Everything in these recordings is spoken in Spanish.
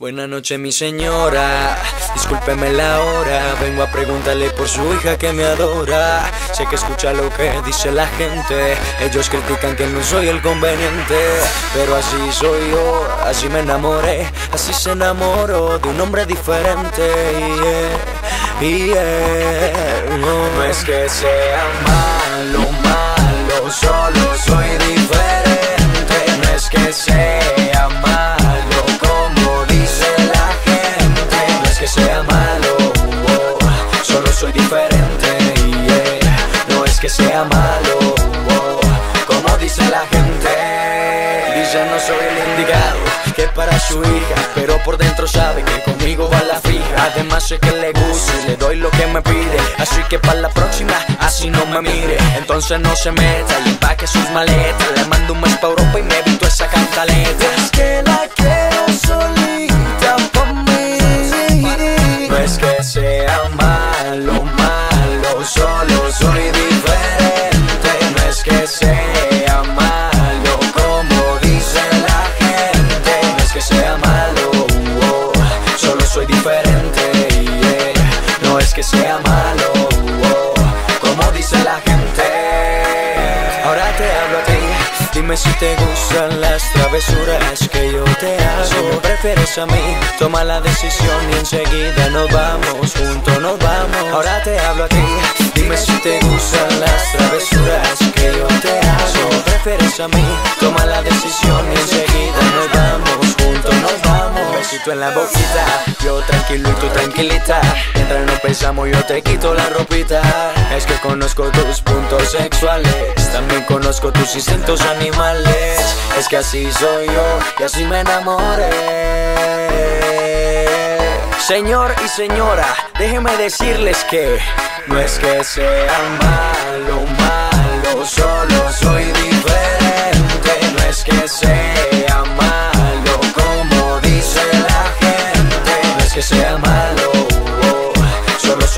Buenas noches, mi señora. Discúlpeme la hora. Vengo a preguntarle por su hija que me adora. Sé que escucha lo que dice la gente. Ellos critican que no soy el conveniente. Pero así soy yo, así me enamoré. Así se enamoró de un hombre diferente. Yeah, No es que sea malo, malo, solo soy diferente. Sea malo, como dice la gente. Dice no soy el indicado que para su hija, pero por dentro sabe que conmigo va la fija. Además sé que le gusta, le doy lo que me pide. Así que para la próxima, así no me mire. Entonces no se meta y empaque sus maletas. Le mando un mes pa' Europa y me evito esa cantaleta. Es que la quiero solita pa' mí. No es que sea sea malo, como dice la gente. No es que sea malo, oh, solo soy diferente. No es que sea malo, oh, como dice la gente. Ahora te hablo a ti. Dime si te gustan las travesuras que yo te hago. Si me prefieres a mí, toma la decisión y enseguida nos vamos, juntos nos vamos. Ahora te hablo a ti. Dime si te gustan las travesuras prefieres a mí, toma la decisión y enseguida nos vamos, juntos nos vamos. Besito en la boquita, yo tranquilo y tú tranquilita. Mientras no pensamos, yo te quito la ropita. Es que conozco tus puntos sexuales, también conozco tus instintos animales. Es que así soy yo y así me enamoré. Señor y señora, déjenme decirles que no es que sea malo, malo, solo soy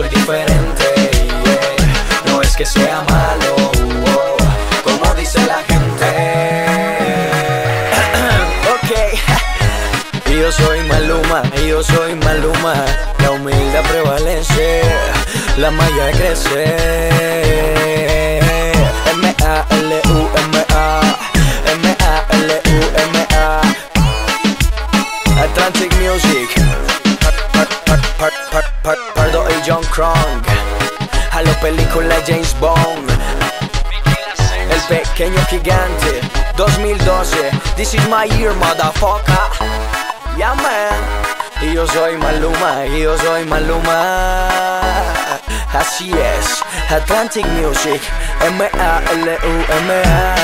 diferente. No es que sea malo, oh, como dice la gente. ok. Yo soy Maluma, yo soy Maluma. La humildad prevalece, la malla crece. M-A-L-U-M-A, M-A-L-U-M-A. Atlantic Music, John Crong. A la película James Bond. El pequeño gigante 2012 This is my year motherfucker Yeah man yo soy Maluma yo soy Maluma Así es Atlantic Music M-A-L-U-M-A